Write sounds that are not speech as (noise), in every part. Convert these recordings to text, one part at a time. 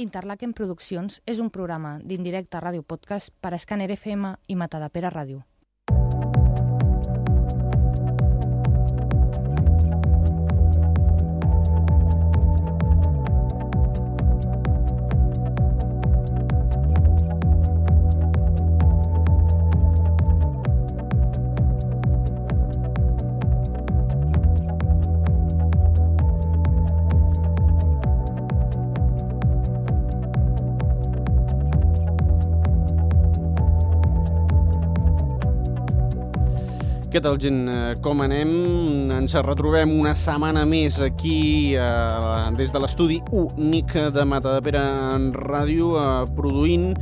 Interlaken Produccions és un programa d'indirecte ràdio podcast per a Scanner FM i Matadepera Ràdio. Què tal, gent? Eh, Com anem? Ens retrobem una setmana més aquí eh, des de l'estudi únic de Matadepera en ràdio, eh, produint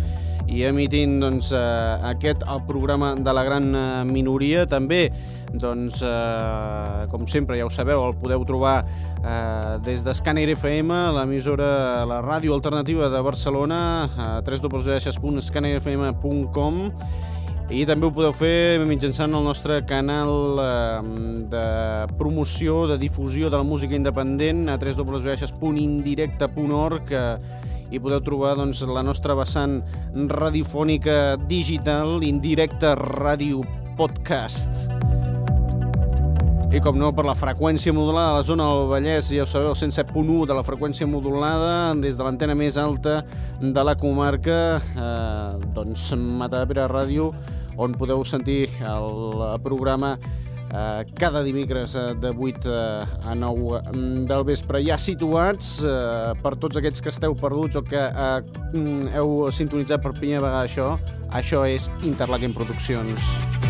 i emitint doncs, eh, aquest el programa de la gran eh, minoria. També, doncs, eh, com sempre, ja ho sabeu, el podeu trobar eh, des d'Scanner FM, l'emissora, la ràdio alternativa de Barcelona, a www.scannerfm.com i també ho podeu fer mitjançant el nostre canal eh, de promoció, de difusió de la música independent a www.indirecte.org eh, i podeu trobar doncs, la nostra vessant radiofònica digital Indirecte Ràdio Podcast. I com no, per la freqüència modulada a la zona del Vallès, ja ho sabeu, 107.1 de la freqüència modulada, des de l'antena més alta de la comarca, eh, doncs Matadepera Ràdio, on podeu sentir el programa eh, cada dimecres eh, de 8 eh, a 9 del vespre. Ja situats, eh, per tots aquests que esteu perduts o que eh, heu sintonitzat per primera vegada això, això és Interlaken Produccions.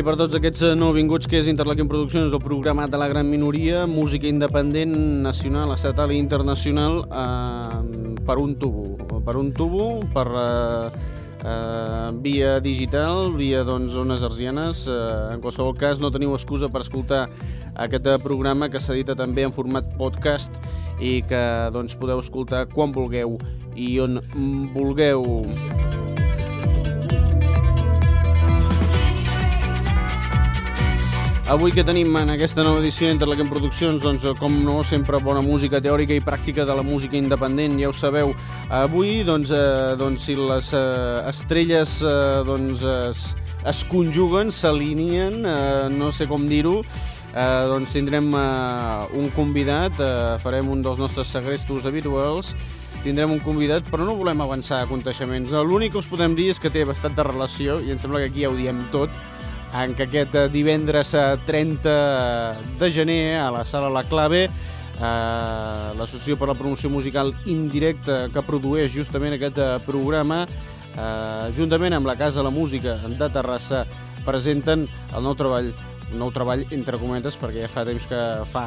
I per tots aquests eh, nouvinguts que és Interlaken Produccions, el programa de la gran minoria, música independent, nacional, estatal i internacional, eh, per un tubo. Per un tubo, per eh, eh, via digital, via doncs, ones arsianes. Eh, en qualsevol cas, no teniu excusa per escoltar aquest programa que s'edita també en format podcast i que doncs, podeu escoltar quan vulgueu i on vulgueu. Avui que tenim en aquesta nova edició d'Interlaken Produccions, doncs, com no, sempre bona música teòrica i pràctica de la música independent, ja ho sabeu. Avui, doncs, eh, doncs si les eh, estrelles eh, doncs, es, es conjuguen, s'alineen, eh, no sé com dir-ho, eh, doncs tindrem eh, un convidat, eh, farem un dels nostres segrestos habituals, tindrem un convidat, però no volem avançar a conteixements. L'únic que us podem dir és que té bastant de relació, i em sembla que aquí ja ho diem tot, en què aquest divendres 30 de gener a la sala La Clave eh, l'Associació per la Promoció Musical Indirecta que produeix justament aquest programa eh, juntament amb la Casa de la Música de Terrassa presenten el nou treball nou treball entre cometes perquè ja fa temps que fa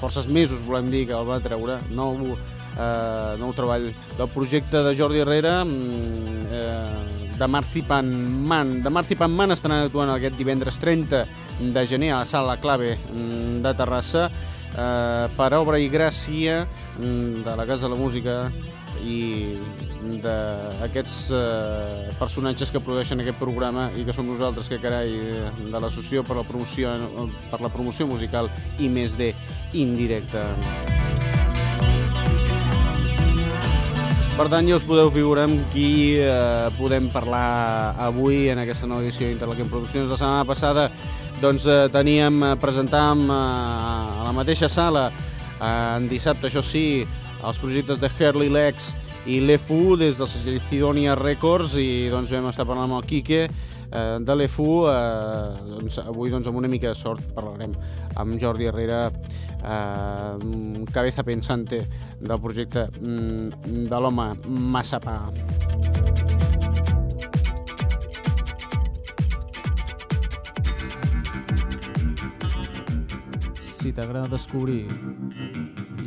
forces mesos volem dir que el va treure nou, eh, nou treball. Del projecte de Jordi Herrera eh, de Marzipan Man. De Marzipan Man estaran actuant aquest divendres 30 de gener a la sala Clave de Terrassa eh, per obra i gràcia de la Casa de la Música i d'aquests eh, personatges que produeixen aquest programa i que som nosaltres que carai de l'associació per la promoció per la promoció musical i més de indirecta. Per tant, ja us podeu figurar amb qui eh, podem parlar avui en aquesta nova edició d'Interlaken Produccions. La setmana passada doncs, eh, teníem, presentàvem eh, a la mateixa sala eh, en dissabte, això sí, els projectes de Hurley Legs i l'EFU des del segell Sidonia Records i doncs vam estar parlant amb el Quique eh, de l'EFU eh, doncs, avui doncs, amb una mica de sort parlarem amb Jordi Herrera eh, cabeza pensante del projecte mm, de l'home Massapà. Si t'agrada descobrir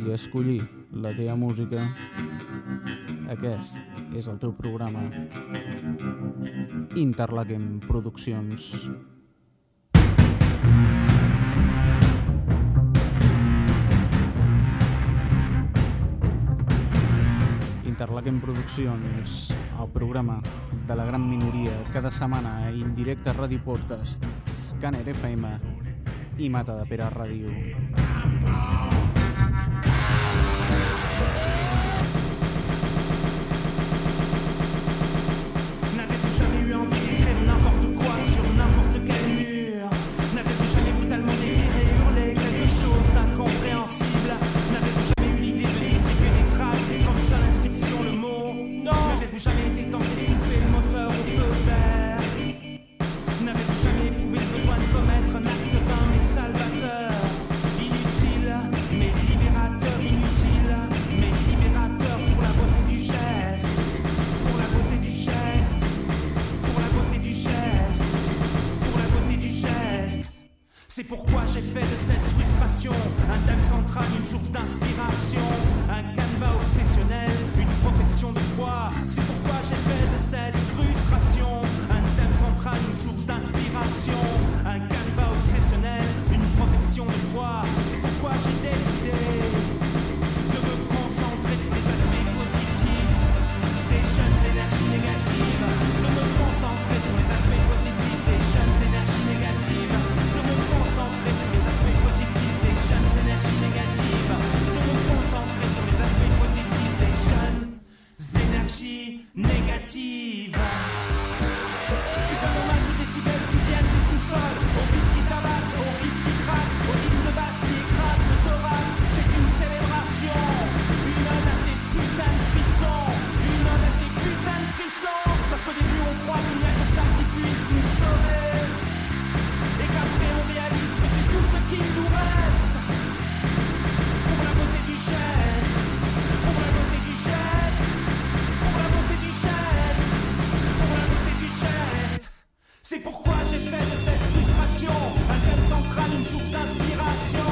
i escollir la teva música, aquest és el teu programa Interlaquem Produccions. Interlaquem Produccions, el programa de la gran minoria, cada setmana a Indirecte Ràdio Podcast, Scanner FM i Mata de Pere Ràdio. une source d'inspiration,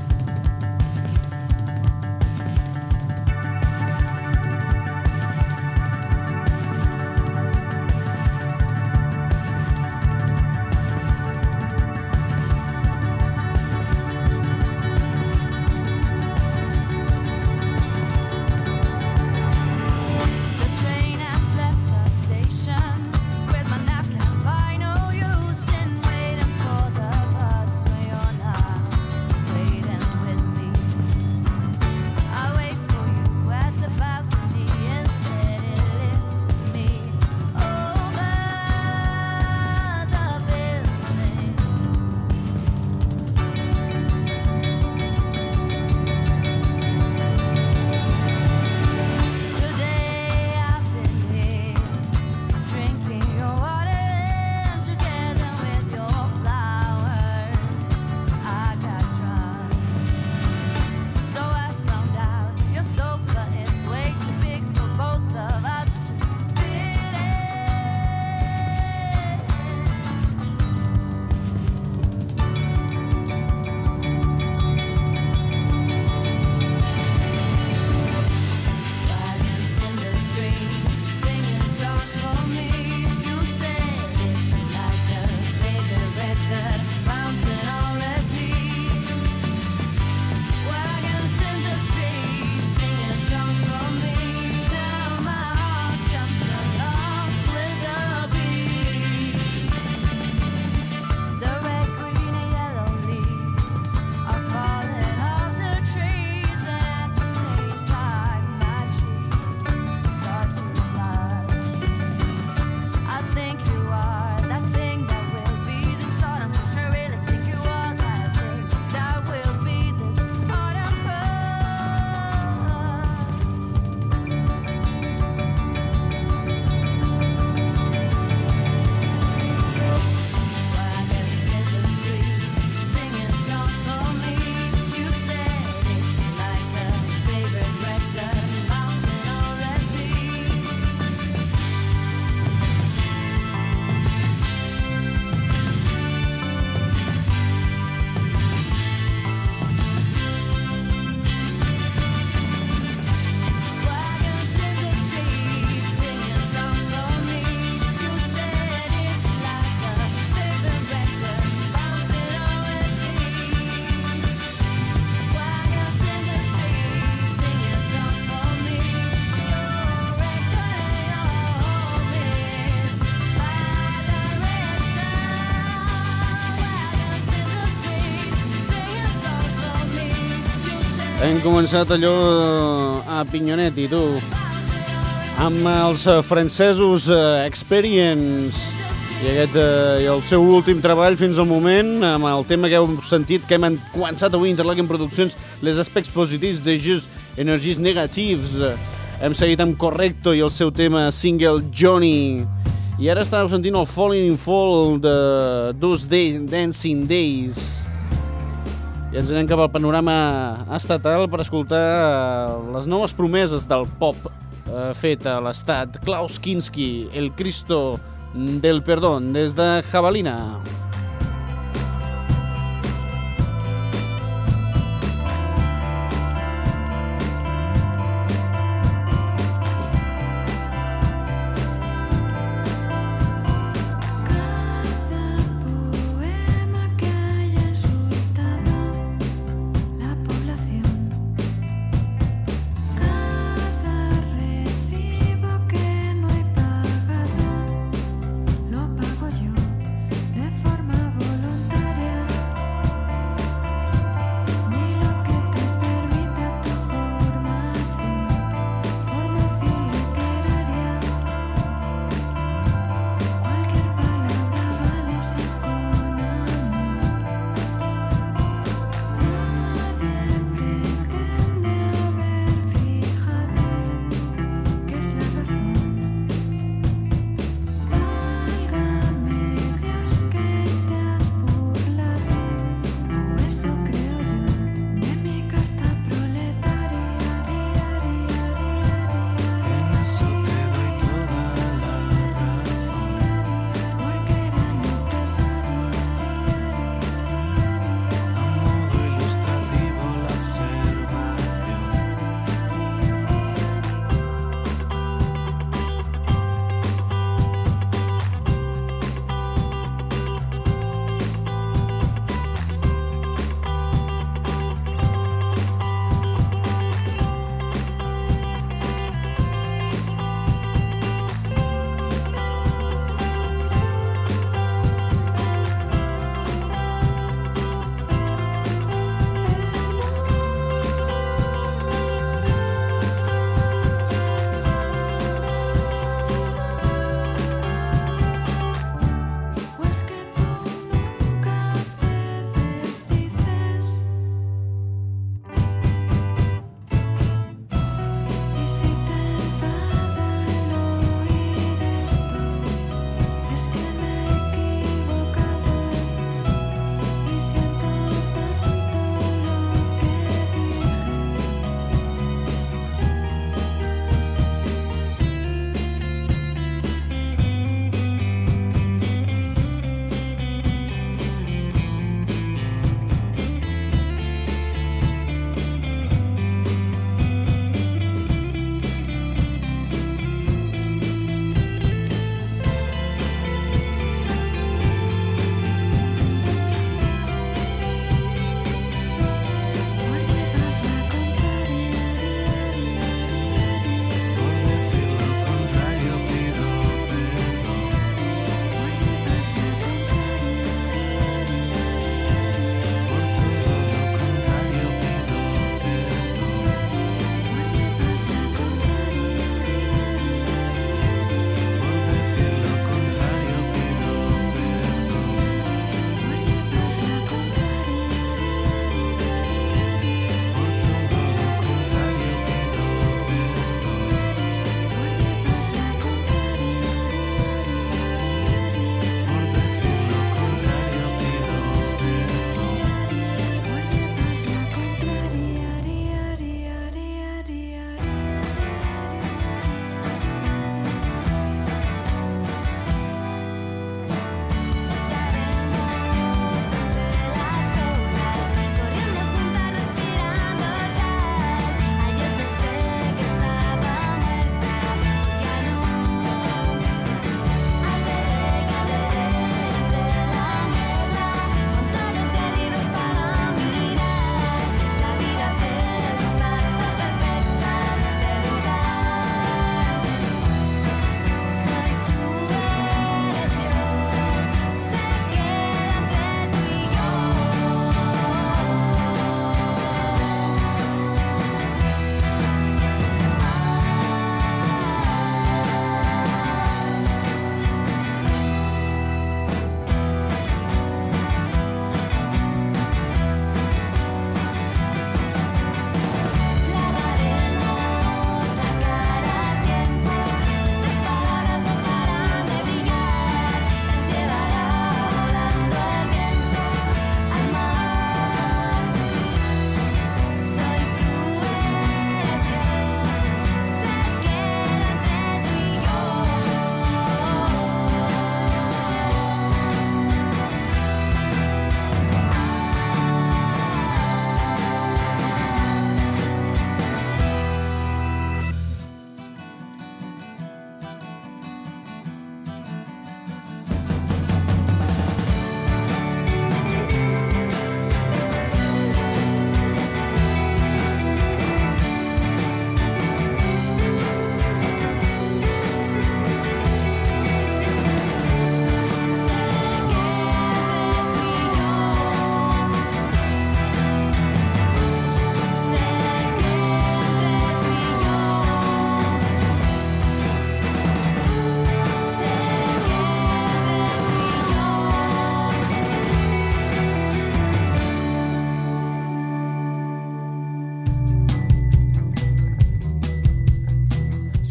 Començat allò eh, a Pinyonetti, tu. Amb els eh, francesos eh, Experience i, aquest, i el seu últim treball fins al moment, amb el tema que heu sentit, que hem començat avui a en Produccions, les aspectes positius de just energies negatius. Hem seguit amb Correcto i el seu tema single Johnny. I ara estàveu sentint el Falling in Fall de Those Day, Dancing Days i ens anem cap al panorama estatal per escoltar eh, les noves promeses del pop eh, fet a l'estat. Klaus Kinski, El Cristo del Perdón, des de Jabalina. de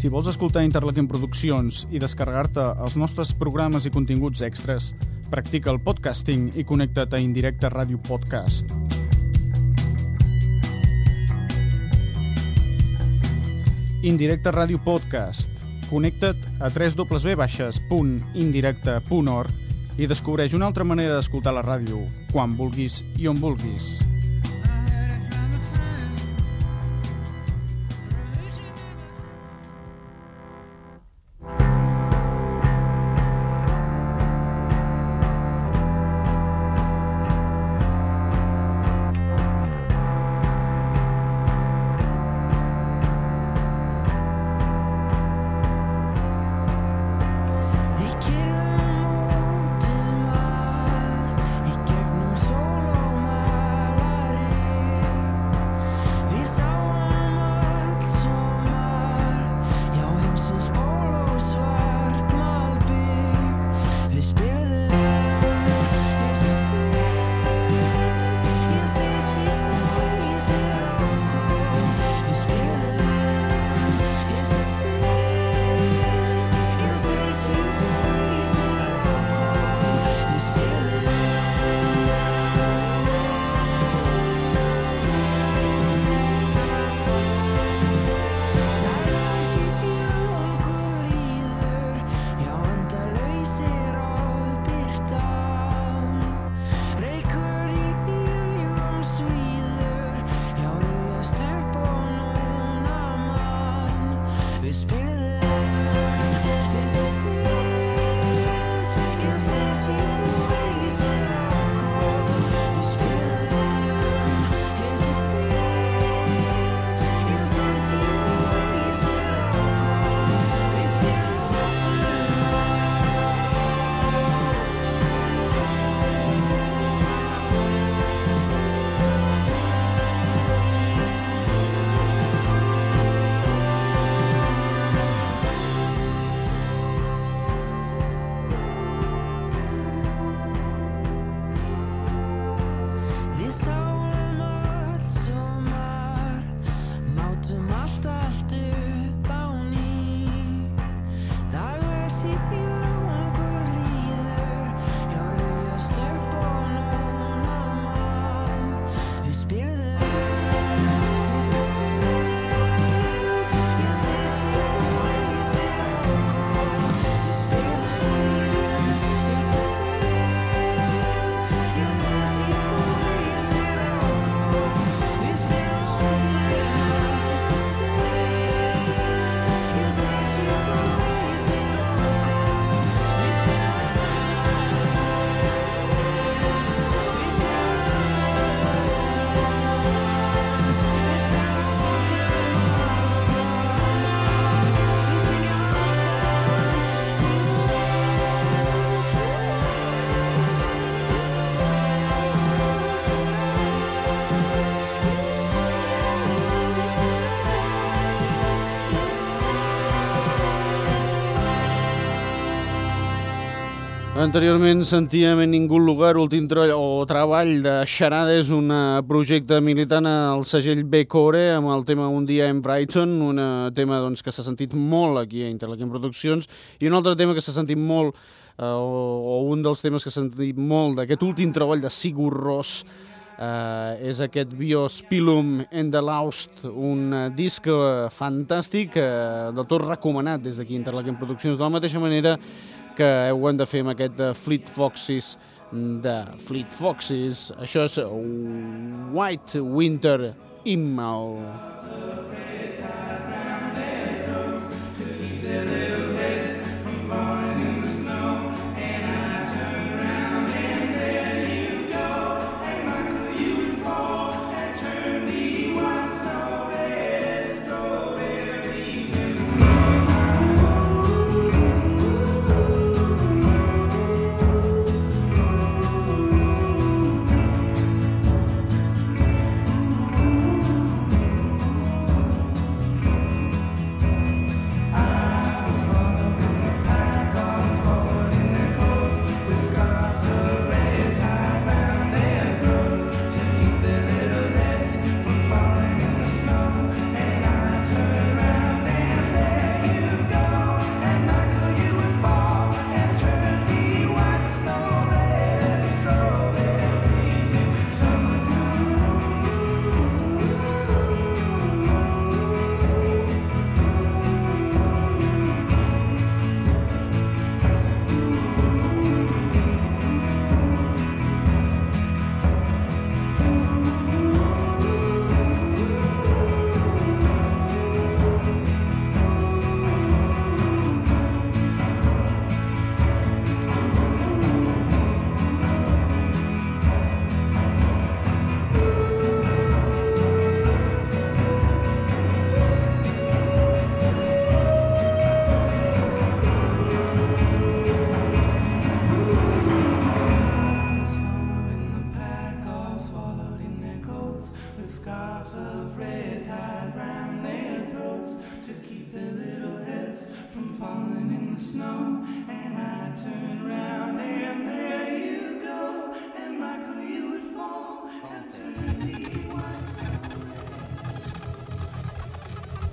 Si vols escoltar Interlaken Produccions i descarregar-te els nostres programes i continguts extras, practica el podcasting i connecta't a Indirecte Ràdio Podcast. Indirecte Ràdio Podcast. Connecta't a www.indirecte.org i descobreix una altra manera d'escoltar la ràdio, quan vulguis i on vulguis. Anteriorment sentíem en ningú lugar últim treball, o treball de Xarada, és un projecte militant al segell B-Core amb el tema Un dia en Brighton, un tema doncs, que s'ha sentit molt aquí a Interlaken Produccions, i un altre tema que s'ha sentit molt, eh, o, o un dels temes que s'ha sentit molt d'aquest últim treball de Sigur Ross, Uh, és aquest Biospilum and the Lost, un uh, disc fantàstic, uh, del tot recomanat des d'aquí Interlaken Produccions, de la mateixa manera que ho hem de fer amb aquest de Fleet Foxes de uh, Fleet Foxes. Això és White Winter Immal. scarves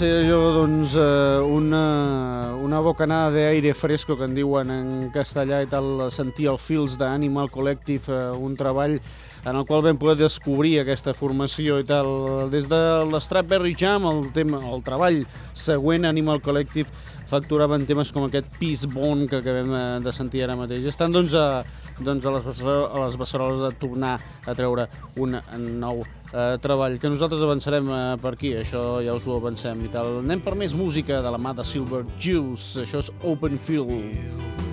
Ser allò, doncs, eh, una, una bocanada d'aire fresco que en diuen en castellà i tal, sentir el fils d'Animal Collective, eh, un treball en el qual vam poder descobrir aquesta formació i tal. Des de l'Strawberry Jam, el, tema, el treball següent, Animal Collective, facturaven temes com aquest Peace Bone que acabem eh, de sentir ara mateix. Estan doncs, a, doncs a, les, a les beceroles de tornar a treure un nou eh, treball, que nosaltres avançarem eh, per aquí, això ja us ho avancem i tal. Anem per més música de la mà de Silver Juice, això és Open Field.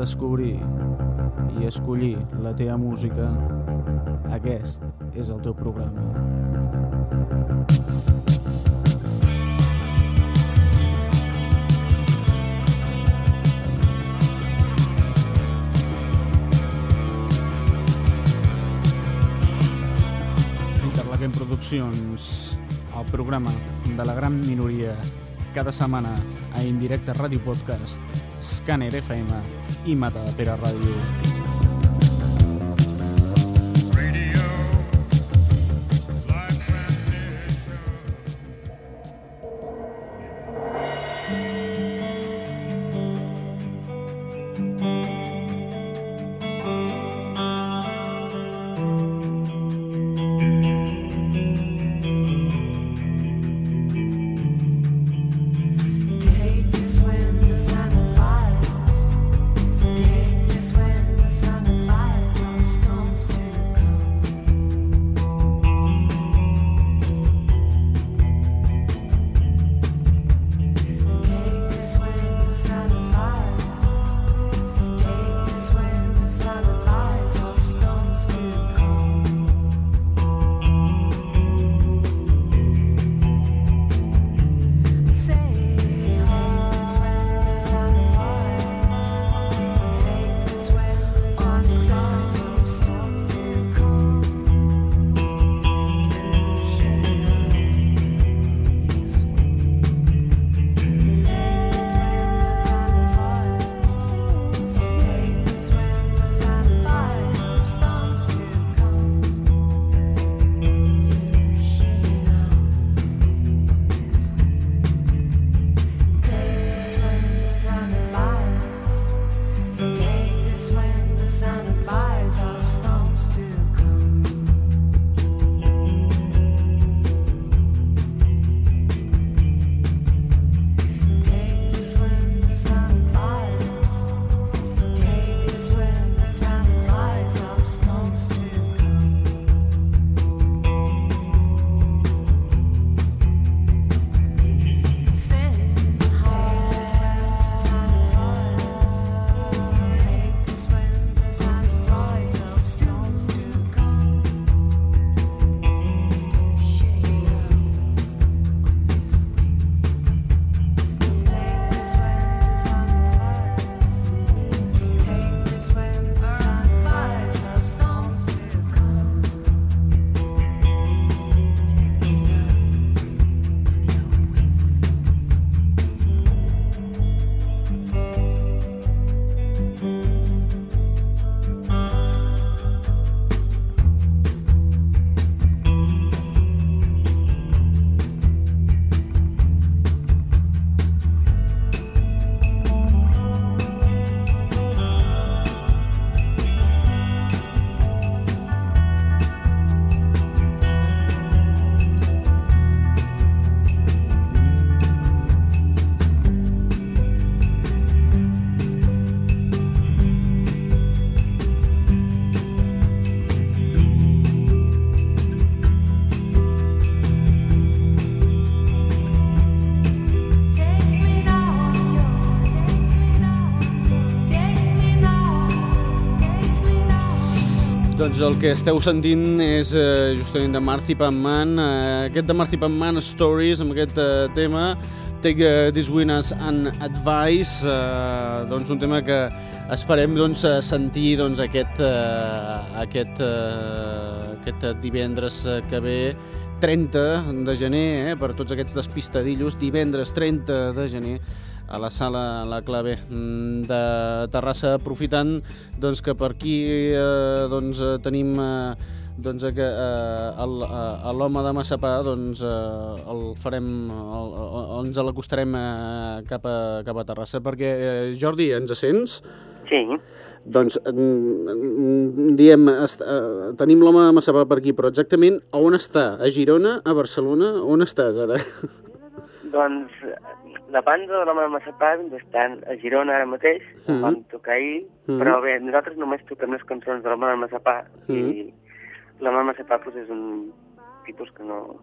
Descobrir i escollir la teva música, aquest és el teu programa. Interlaquem Produccions, el programa de la gran minoria, cada setmana a Indirecte Ràdio Podcast, Scanner FM i Mata de Doncs el que esteu sentint és eh, justament de Marzipan Man, eh, aquest de Marzipan Man Stories, amb aquest eh, tema, Take This Winners and Advice, doncs un tema que esperem doncs, sentir doncs, aquest, aquest, aquest divendres que ve, 30 de gener, eh, per tots aquests despistadillos, divendres 30 de gener, a la sala La Clave mm, de Terrassa, aprofitant doncs, que per aquí eh, doncs, eh, tenim eh, doncs, que eh, eh, l'home de Massapà doncs, eh, el farem, el, el, ens l'acostarem eh, cap, a, cap a Terrassa, perquè eh, Jordi, ens sents? Sí, Doncs mm, diem, est, eh, tenim l'home de Massapà per aquí, però exactament a on està? A Girona? A Barcelona? On estàs ara? doncs la banda de l'Home de Massapà estan a Girona ara mateix, mm Mhm. vam tocar ahir, Mhm. però bé, nosaltres només toquem les cançons de l'Home de Massapà i l'Home de Massapà doncs, és un tipus que no,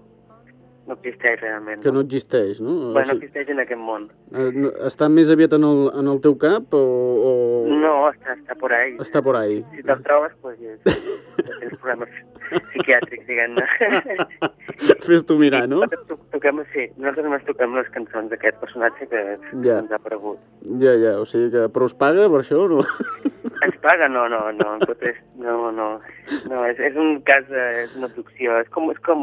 no existeix realment. Que no existeix, no? Bé, no existeix en aquest món. eh, està més aviat en el, en el teu cap o, o No, està, està por ahí. està por ahí? Si te'l trobes, doncs és, (laughs) tens problemes psiquiàtrics, diguem-ne. (laughs) Fes tu mirar, no? Nosaltres toquem, sí, nosaltres només toquem les cançons d'aquest personatge que Ja. ens ha aparegut. Ja, ja, o sigui que... Però us paga per això o no? (laughs) Ens paga? No, no, no, tot és, no, no, no, és, és un cas és una abducció, és com, és com,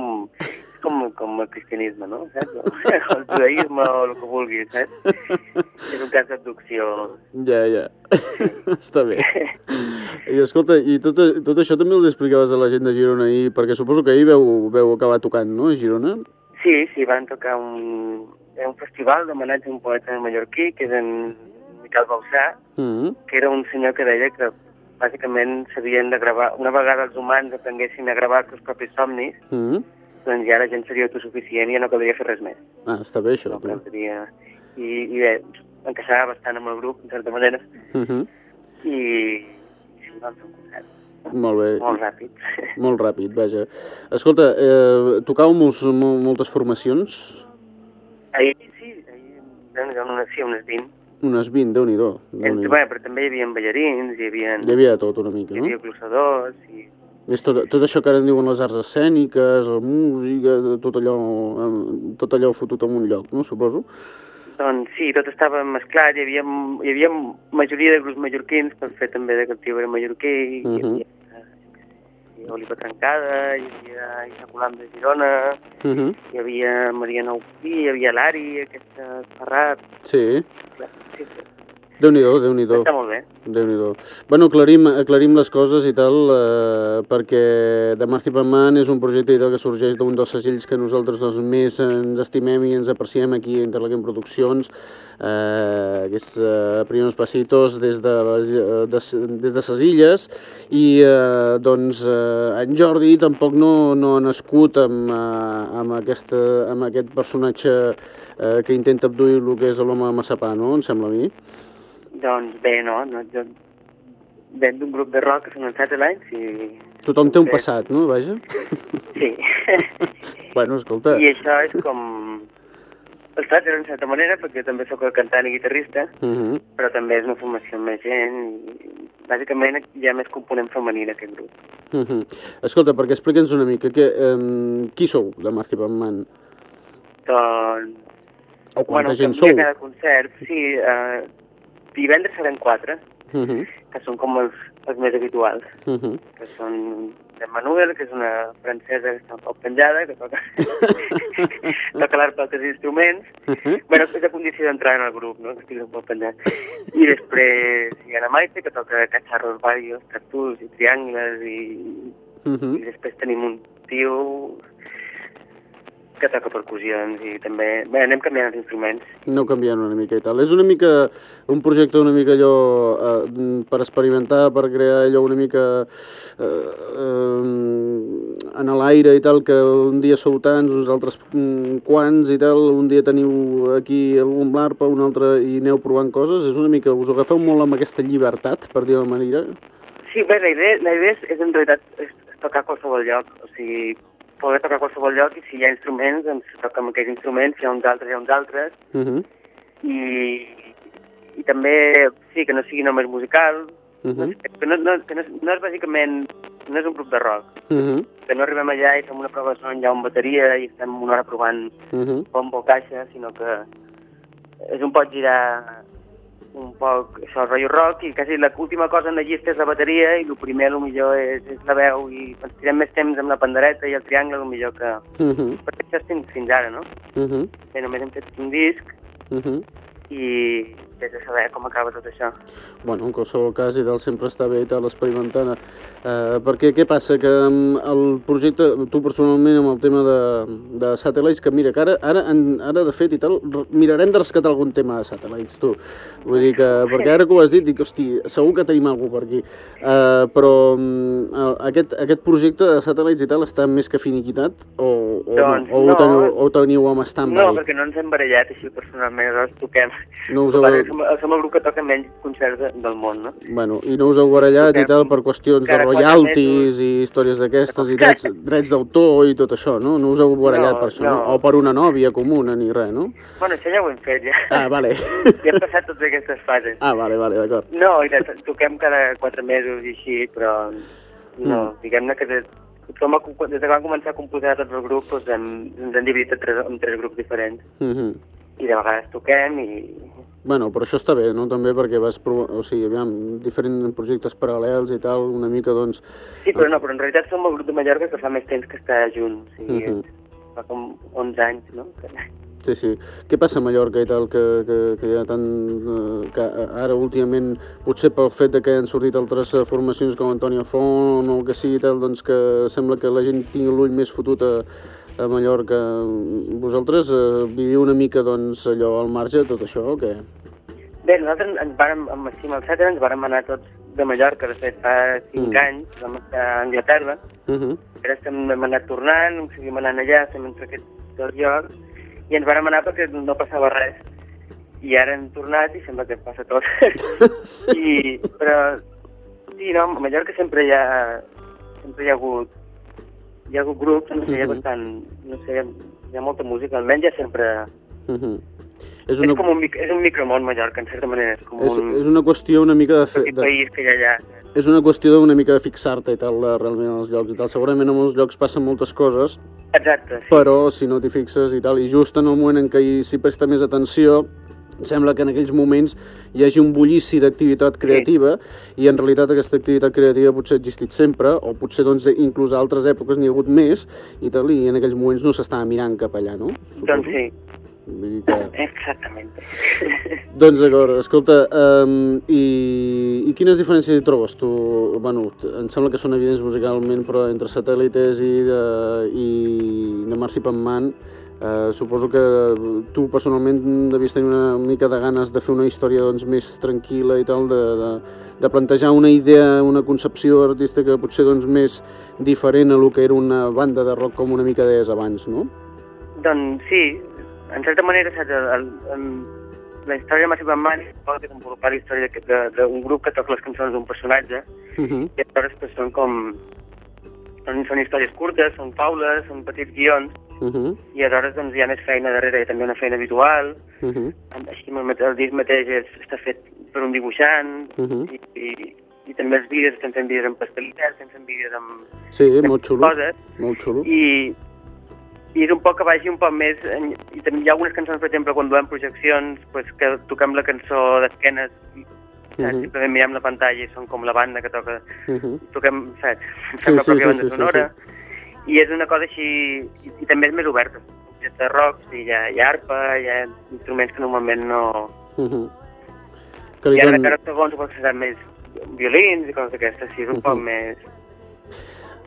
com, com el cristianisme, no? Saps? O (laughs) el judaïsme o el que vulguis, saps? És un cas d'abducció. Ja, ja. Està bé. I escolta, i tot, tot això també els explicaves a la gent de Girona ahir, perquè suposo que ahir veu, veu acabar tocant, no, a Girona? Sí, sí, van tocar un, un festival d'homenatge a un poeta mallorquí, que és en Miquel Bausà, Mm que era un senyor que deia que bàsicament s'havien de gravar, una vegada els humans aprenguessin a gravar els seus propis somnis, -hmm. Doncs ja la gent seria autosuficient i ja no caldria fer res més. Ah, està bé això. No caldria... I, i bé, encaixava bastant amb el grup, en certa manera, i vam fer un concert Molt bé. molt ràpid. (laughs) Molt ràpid, vaja. Escolta, eh, tocàveu molts, mol, moltes formacions? Ahir, sí, ahir vam unes, sí, unes 20. Unes 20, déu-n'hi-do. Déu Entre, bé, però també hi havia ballarins, hi havia, Hi havia tot una mica, hi no? havia glossadors, i És tot, tot això que ara en diuen les arts escèniques, la música, tot allò, tot allò fotut en un lloc, no? Suposo. Doncs sí, tot estava mesclat, hi havia, hi havia majoria de grups mallorquins per fer també de que el tio era mallorquí, Mhm. hi havia, hi havia Oliva Trencada, hi havia Isa Colam de Girona, Uh -huh. hi havia Mariana Upí, hi havia l'Ari, aquesta Ferrat, Sí, clar, sí, sí. Déu-n'hi-do, déu-n'hi-do. Està molt bé. déu nhi Bueno, aclarim, aclarim les coses i tal, eh, perquè The Marzipan Man és un projecte i tal que sorgeix d'un dels segells que nosaltres doncs, més ens estimem i ens apreciem aquí a Interlaquem Produccions, eh, que és eh, Primers Pasitos des de, les, eh, de, des de ses illes, i eh, doncs eh, en Jordi tampoc no, no ha nascut amb, eh, amb, aquesta, amb aquest personatge eh, que intenta abduir el que és l'home de Massapà, no? Em sembla a mi. Doncs bé, no, no jo venc d'un grup de rock que són els Satellites i... Tothom té un passat, no? Vaja. Sí. (laughs) Bueno, escolta... I això és com... Els Satellites, en certa manera, perquè jo també sóc el cantant i guitarrista, Uh -huh. però també és una formació amb més gent i bàsicament hi ha més component femení en aquest grup. Uh -huh. Escolta, perquè explica'ns una mica, que, um, qui sou de Marzipan Man? Doncs... O quanta bueno, gent sou? cada concert, sí. Uh, divendres seran quatre, Uh -huh. que són com els, els més habituals, Uh -huh. que són de Manuel, que és una francesa que està un poc penjada, que toca, (laughs) toca l'arpa d'altres instruments, Uh -huh. Bueno, és a condició d'entrar en el grup, no? que estigui un poc pendent. I després hi ha la Maite, que toca cacharros varios, tartuls i triangles, i, Uh i -huh. després tenim un tio que toca percussions i també... Bé, anem canviant els instruments. No canviant una mica i tal. És una mica un projecte una mica allò eh, per experimentar, per crear allò una mica eh, eh, en l'aire i tal, que un dia sou tants, uns altres mm, quants i tal, un dia teniu aquí algun l'arpa, un altre i aneu provant coses, és una mica, us agafeu molt amb aquesta llibertat, per dir-ho manera. Sí, bé, la idea, la idea és, és en realitat és tocar a qualsevol lloc, o sigui, poder tocar a qualsevol lloc i si hi ha instruments, doncs toca amb aquells instruments, si hi ha uns altres, hi ha uns altres, Uh -huh. i, i també, sí, que no sigui només musical, Uh -huh. que, no, no, que no, és, no és bàsicament no és un grup de rock. Uh -huh. Que no arribem allà i fem una prova de son ja amb bateria i estem una hora provant Uh -huh. bombo caixa, sinó que és un poc girar un poc això, el rotllo rock, i quasi l'última cosa en la llista és la bateria, i el primer, el millor, és, és la veu, i ens tirem més temps amb la pandereta i el triangle, el millor que... Uh -huh. Perquè això fins, fins ara, no? Uh -huh. Bé, només hem fet un disc, Uh -huh. i des de saber com acaba tot això. Bueno, en qualsevol cas, i tal, sempre està bé i tal, experimentant. Eh, perquè què passa? Que amb el projecte, tu personalment, amb el tema de, de Satellites, que mira, que ara, ara, en, ara de fet i tal, mirarem de rescatar algun tema de Satellites, tu. Vull dir que, perquè ara que ho has dit, dic, hosti, segur que tenim alguna per aquí. Eh, però mm, el- aquest, aquest projecte de Satellites i tal està més que finiquitat? O, o, Doncs no, o, no. ho, teniu, o ho teniu amb stand-by? No, perquè no ens hem barallat així personalment, llavors toquem. No us heu- som, som el grup que toca menys concerts de- del món, no? Bueno, i no us heu barallat i tal per qüestions de royalties i històries d'aquestes i drets, drets d'autor i tot això, no? No us heu barallat No, per això, no. no. O per una nòvia comuna ni res, no? Bueno, això ja ho hem fet, ja. Ah, vale. Ja hem passat totes aquestes fases. ah, vale, vale, d'acord. No, i toquem cada quatre mesos i així, però no, Mm. diguem-ne que des, com a, des de que vam començar a composar tots el grup doncs hem, ens hem dividit en tres, en tres grups diferents Uh -huh. I de vegades toquem i... Bueno, però això està bé, no? També perquè vas provar, o sigui, aviam, diferents projectes paral·lels i tal, una mica, doncs... Sí, però no, però en realitat som el grup de Mallorca que fa més temps que està junts, o sigui, Mhm. fa com 11 anys, no? Que... Sí, sí. Què passa a Mallorca i tal, que, que, que hi ha tant... eh, que ara últimament, potser pel fet de que han sortit altres eh, formacions com Antonio Font o el que sigui i tal, doncs que sembla que la gent tingui l'ull més fotut a, a Mallorca. Vosaltres eh, viviu una mica, doncs, allò al marge de tot això, o què? Bé, nosaltres ens vàrem, amb Estim al Sàter ens vàrem anar tots de Mallorca, de fet fa 5 Mm. anys, vam estar a Anglaterra, Uh -huh. ara estem, hem anat tornant, seguim anant allà, estem entre aquests dos llocs, i ens vàrem anar perquè no passava res. I ara hem tornat i sembla que passa tot. (laughs) I, però, sí, no, a Mallorca sempre hi ha, sempre hi ha hagut, hi ha hagut grups, no sé, hi ha Mhm. bastant, no sé, hi ha molta música, almenys ha sempre... Uh -huh. És És, una, com un, és un micromón Mallorca, en certa manera, és com és, un és una qüestió una mica de, fe, de, país que hi ha allà. és una qüestió d'una mica de fixar-te i tal, de, realment als llocs i tal. Segurament en molts llocs passen moltes coses, Exacte, sí. però si no t'hi fixes i tal, i just en el moment en què hi- s'hi presta més atenció, sembla que en aquells moments hi hagi un bullici d'activitat creativa i en realitat aquesta activitat creativa potser ha existit sempre o potser doncs, inclús a altres èpoques n'hi ha hagut més i tal, i en aquells moments no s'estava mirant cap allà, no? Doncs sí, Vull dir que... exactament. (laughs) Doncs d'acord, escolta, um, i, i quines diferències hi trobes tu? Bueno, em sembla que són evidents musicalment, però entre Satèl·lites i de, i de Marcipan Man, eh, suposo que tu personalment devies tenir una mica de ganes de fer una història doncs, més tranquil·la i tal, de, de, de plantejar una idea, una concepció artística potser doncs, més diferent a lo que era una banda de rock com una mica deies abans, no? doncs sí, en certa manera, saps, el, el, el, la història de Massive Man pot desenvolupar la història d'un grup que toca les cançons d'un personatge Uh -huh. i aleshores pues, són com... Són, són històries curtes, són faules, són petits guions, Uh -huh. i aleshores doncs, hi ha més feina darrere, hi ha també una feina visual, Uh -huh. així el, el disc mateix és, està fet per un dibuixant, Uh -huh. i, i, i també els vídeos, estem fent vídeos en pastelitat, estem fent vídeos amb, Sí, amb molt xulo, coses, molt xulo. i, i és un poc que vagi un poc més... En, I també hi ha algunes cançons, per exemple, quan duem projeccions, pues, que toquem la cançó d'esquenes, saps? Mhm. simplement mirem la pantalla i són com la banda que toca... Uh -huh. Toquem, saps? Sí, Fem la sí, pròpia sí, banda sí, sí, sonora. I és una cosa així... I, i també és més oberta. Objecte de rock, sí, hi ha, hi ha arpa, hi ha instruments que normalment no... Uh -huh. Que li I ara cara segons que seran més violins i coses d'aquestes, sí, és un poc Mhm. més...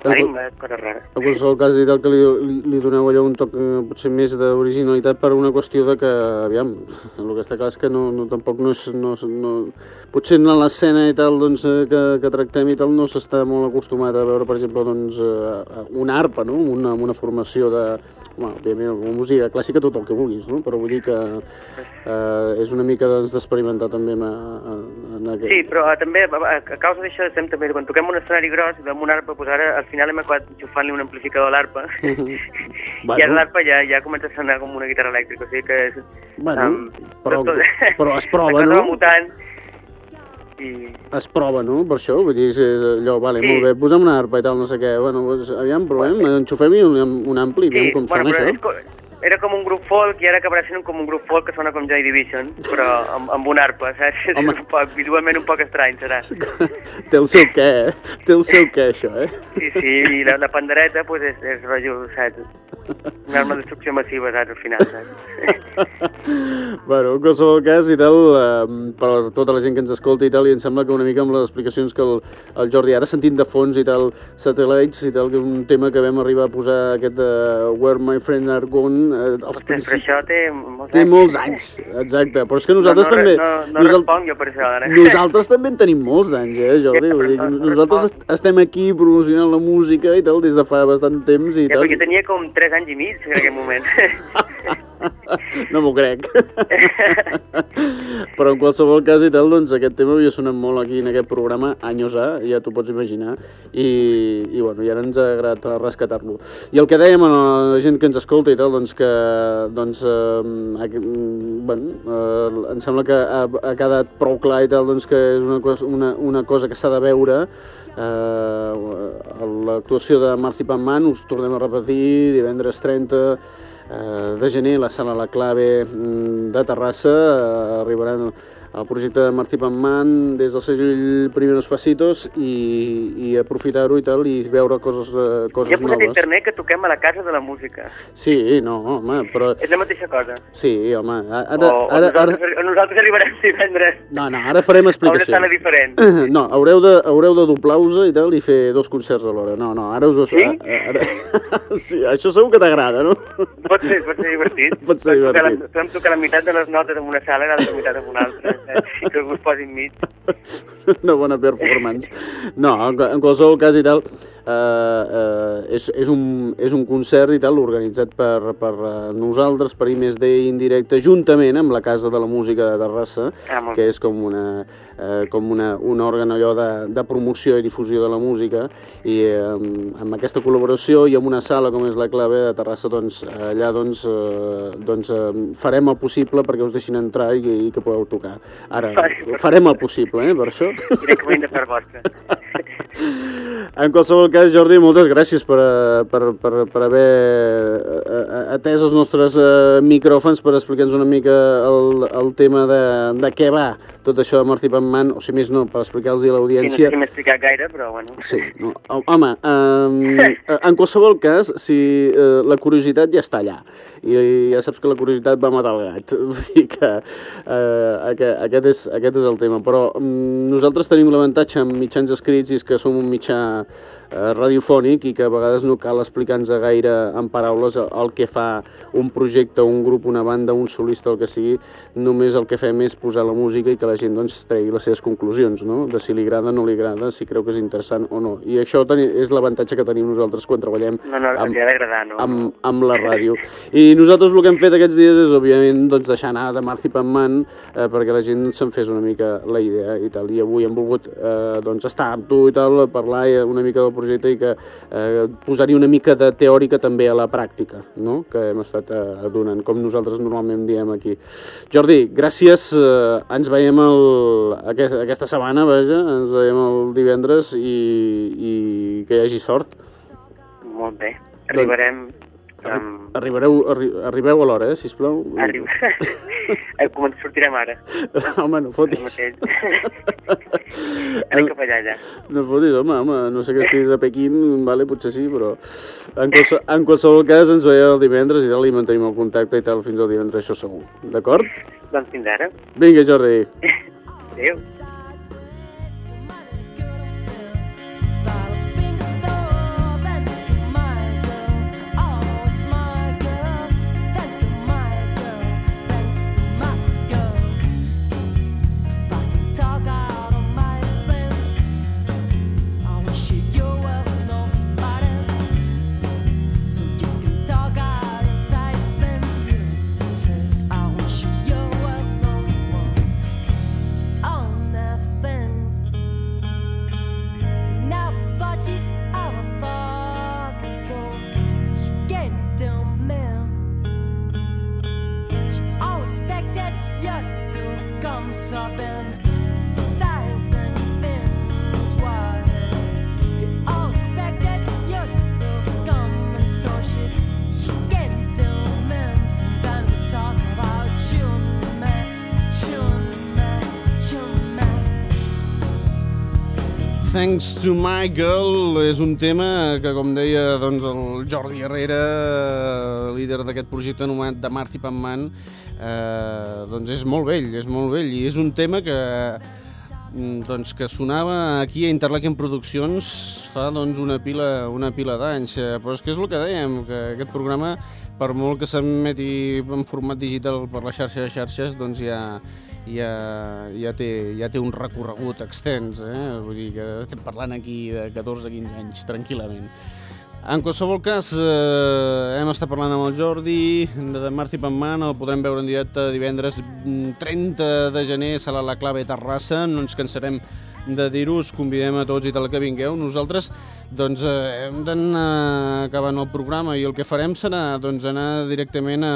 Coses rares. En qualsevol cas, tal que li, li, li doneu allò un toc eh, potser més d'originalitat per una qüestió de que, aviam, el que està clar és que no, no, tampoc no és... No, no, potser en l'escena i tal doncs, eh, que, que tractem i tal no s'està molt acostumat a veure, per exemple, doncs, eh, una arpa, no? Una, una formació de... Bueno, òbviament, la música clàssica, tot el que vulguis, no? Però vull dir que eh, és una mica doncs, d'experimentar també en, en, aquest... Sí, però eh, també a, a, causa d'això estem també, quan toquem un escenari gros i veiem una arpa, doncs ara al final hem acabat enxufant-li un amplificador a l'arpa Mhm. (laughs) i ara l'arpa ja, ja comença a sonar com una guitarra elèctrica, o sigui que és... Bueno, um, però, tot- però es prova, (laughs) no? mutant i... es prova, no?, per això, vull dir, és, allò, vale, Sí. molt bé, posem una arpa i tal, no sé què, bueno, doncs, aviam, provem, enxufem-hi un, un ampli, sí, com bueno, sona això. és era com un grup folk i ara acabarà sent com un grup folk que sona com Joy Division, però amb, amb una arpa, saps? És Home. un poc, visualment un poc estrany, serà. (laughs) Té el seu què, eh? Té el seu què, això, eh? Sí, sí, i la, la pandereta pues, és, és rotllo, saps? Una arma de destrucció massiva, saps, al final, saps? (laughs) bueno, en qualsevol cas i tal, eh, per tota la gent que ens escolta i tal, i em sembla que una mica amb les explicacions que el, el Jordi ara sentint de fons i tal, Satellites i tal, que és un tema que vam arribar a posar aquest de Where My Friend Are Gone, eh, Ostres, però principis... això té molts Té anys. molts anys, exacte, però és que nosaltres no, no, també... No, no, nosal- responc jo per això, ara. (laughs) Nosaltres també en tenim molts d'anys, eh, Jordi? Vull dir, No, no nosaltres est- estem aquí promocionant la música i tal des de fa bastant temps i Ja, tal. perquè tenia com 3 anys i mig en aquell moment. (laughs) (laughs) No m'ho crec. (laughs) Però en qualsevol cas i tal, doncs aquest tema havia sonat molt aquí en aquest programa, anys A, ja t'ho pots imaginar, i, i, bueno, i ara ens ha agradat rescatar-lo. I el que dèiem a la gent que ens escolta i tal, doncs que, doncs, eh, bueno, eh, em sembla que ha, ha quedat prou clar i tal, doncs que és una cosa, una, una cosa que s'ha de veure, eh, l'actuació de Marcipan Man, us tornem a repetir, divendres 30 eh, de gener, la sala La Clave mm, de Terrassa, eh, arribaran el projecte de Marcipan Man des del segell Primeros Pasitos i, i aprofitar-ho i tal i veure coses, eh, Ja coses he posat a noves. internet que toquem a la casa de la música. Sí, no, home, però... És la mateixa cosa. Sí, home, a- ara... o, o, ara, ara... nosaltres, o nosaltres arribarem divendres No, no, ara farem a una sala explicacions. diferent. (clears throat) No, haureu de, haureu de doblar-vos i tal i fer dos concerts alhora. No, no, ara us ho... Sí? Ara... (laughs) sí, això segur que t'agrada, no? Pot ser, pot ser divertit. (laughs) Pot ser Podem tocar divertit. La, podem tocar la meitat de les notes en una sala i l'altra meitat en una altra. I (laughs) que algú es posi enmig. una bona performance. No, en qualsevol cas i tal, eh, eh, és, és, un, és un concert i tal organitzat per, per eh, nosaltres, per I+D indirecte, juntament amb la Casa de la Música de Terrassa, Ah, que és com, una, eh, com una, un òrgan allò de, de promoció i difusió de la música, i eh, amb, amb aquesta col·laboració i amb una sala com és la Clave de Terrassa, doncs, allà doncs, eh, doncs, eh, farem el possible perquè us deixin entrar i, i que podeu tocar. Ara, farem el possible, eh, per això. Directament de part vostra. (laughs) En qualsevol cas, Jordi, moltes gràcies per, eh, per, per, per haver eh, atès els nostres eh, micròfons per explicar-nos una mica el, el tema de, de què va tot això de Martí Panman, o si més no, per explicar-los a Sí, no sé l'audiència. si m'he explicat gaire, però bueno. Sí, no. home, um, (laughs) en qualsevol cas, si uh, la curiositat ja està allà, i ja saps que la curiositat va matar el gat, (laughs) vull dir que uh, aquest, és, aquest és el tema, però um, nosaltres tenim l'avantatge amb mitjans escrits i és que som un mitjà uh, radiofònic i que a vegades no cal explicar-nos gaire en paraules el que fa un projecte, un grup, una banda, un solista, el que sigui, només el que fem és posar la música i que la gent doncs, tregui les seves conclusions, no? de si li agrada o no li agrada, si creu que és interessant o no. I això és l'avantatge que tenim nosaltres quan treballem No, no, amb, d'agradar, no? amb, amb la (laughs) ràdio. I nosaltres el que hem fet aquests dies és, òbviament, doncs, deixar anar de Marcipan Man eh, perquè la gent se'n fes una mica la idea i tal. I avui hem volgut eh, doncs, estar amb tu i tal, parlar eh, una mica del projecte i que eh, posar-hi una mica de teòrica també a la pràctica, no? que hem estat eh, donant, com nosaltres normalment diem aquí. Jordi, gràcies. Eh, ens veiem el, aquest, aquesta setmana, vaja, ens veiem el divendres i, i que hi hagi sort. Molt bé. Arribarem... Amb... Arribareu, arri, arribeu a l'hora, eh, sisplau. Arri... (laughs) Eh, Com ens sortirem ara? (laughs) Home, no Ara fotis. Anem cap allà, ja. No fotis, home, home, no sé que estiguis a Pequín, vale, potser sí, però en, qualse, en qualsevol cas ens veiem el divendres i tal, i mantenim el contacte i tal fins al divendres, això segur. D'acord? Doncs fins ara. Vinga, Jordi. Adéu. sharp and Thanks to My Girl és un tema que, com deia doncs, el Jordi Herrera, líder d'aquest projecte anomenat de Marty Panman, eh, doncs és molt vell, és molt vell, i és un tema que mm, doncs, que sonava aquí a Interlaken Produccions fa doncs, una pila, una pila d'anys, eh, però és que és el que dèiem, que aquest programa, per molt que s'emeti en format digital per la xarxa de xarxes, doncs ja, ja, ja, té, ja té un recorregut extens, eh? vull dir que estem parlant aquí de 14-15 anys, tranquil·lament. En qualsevol cas, eh, hem estat parlant amb el Jordi de, Marti Panman, el podrem veure en directe divendres mm, 30 de gener, Sala La Clave Terrassa, no ens cansarem de dir-us, convidem a tots i tal que vingueu. Nosaltres doncs, eh, hem d'anar acabant el programa i el que farem serà doncs, anar directament a,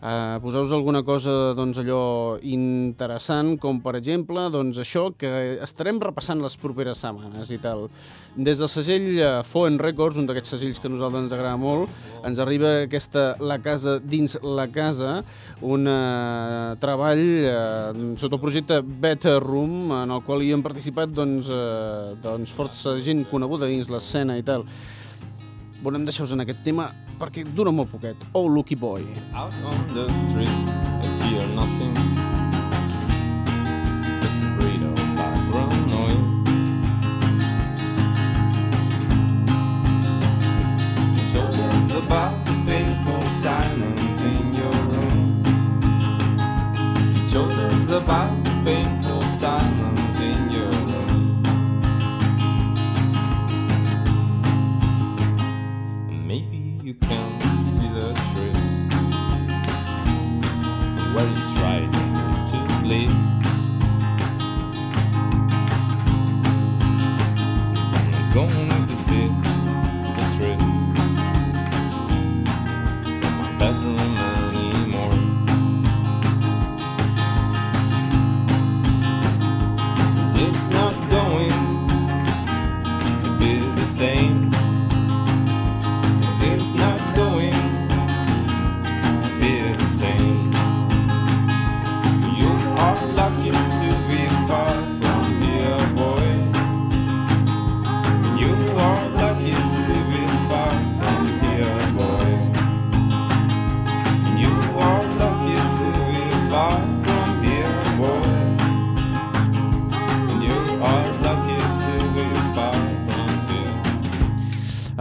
a posar-vos alguna cosa doncs, allò interessant, com per exemple doncs, això que estarem repassant les properes setmanes i tal. Des del segell eh, Foen Records, un d'aquests segells que a nosaltres ens agrada molt, ens arriba aquesta La Casa dins la Casa, un eh, treball eh, sota el projecte Better Room, en el qual hi han participat doncs, eh, doncs força gent coneguda dins l'escena i tal. Volem deixar-vos en aquest tema perquè dura molt poquet. Oh, Lucky Boy. Out on the streets, I hear nothing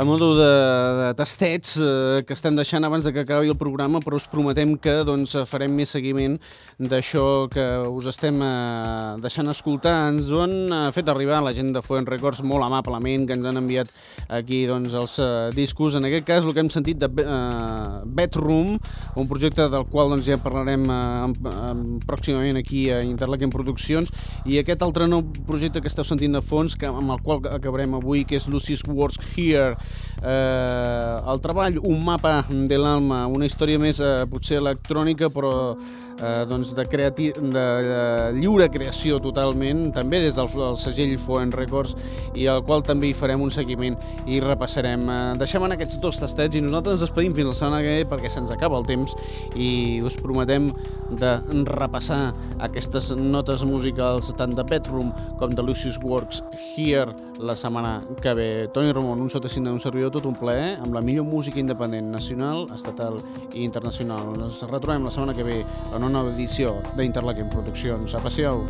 modo de, de tastets eh, que estem deixant abans de que acabi el programa, però us prometem que doncs, farem més seguiment d'això que us estem eh, deixant escoltar. Ens ho han eh, fet arribar la gent de Foen Records molt amablement, que ens han enviat aquí doncs, els eh, discos. En aquest cas, el que hem sentit de eh, Bedroom, un projecte del qual doncs, ja parlarem eh, en, pròximament aquí a Interlaken Produccions, i aquest altre nou projecte que esteu sentint de fons, que, amb el qual acabarem avui, que és Lucy's Works Here, eh, el treball Un mapa de l'alma, una història més eh, potser electrònica però eh, doncs de, creati de, de lliure creació totalment, també des del, del segell Foen Records i al qual també hi farem un seguiment i repassarem. Eh, deixem en aquests dos tastets i nosaltres ens despedim fins la setmana que ve perquè se'ns acaba el temps i us prometem de repassar aquestes notes musicals tant de Bedroom com de Lucius Works Here la setmana que ve. Toni Ramon, un sota d'un servidor, tot un plaer, amb la millor música independent nacional, estatal i internacional. Ens retrobem la setmana que ve en una nova edició d'Interlaken Produccions. A passeu!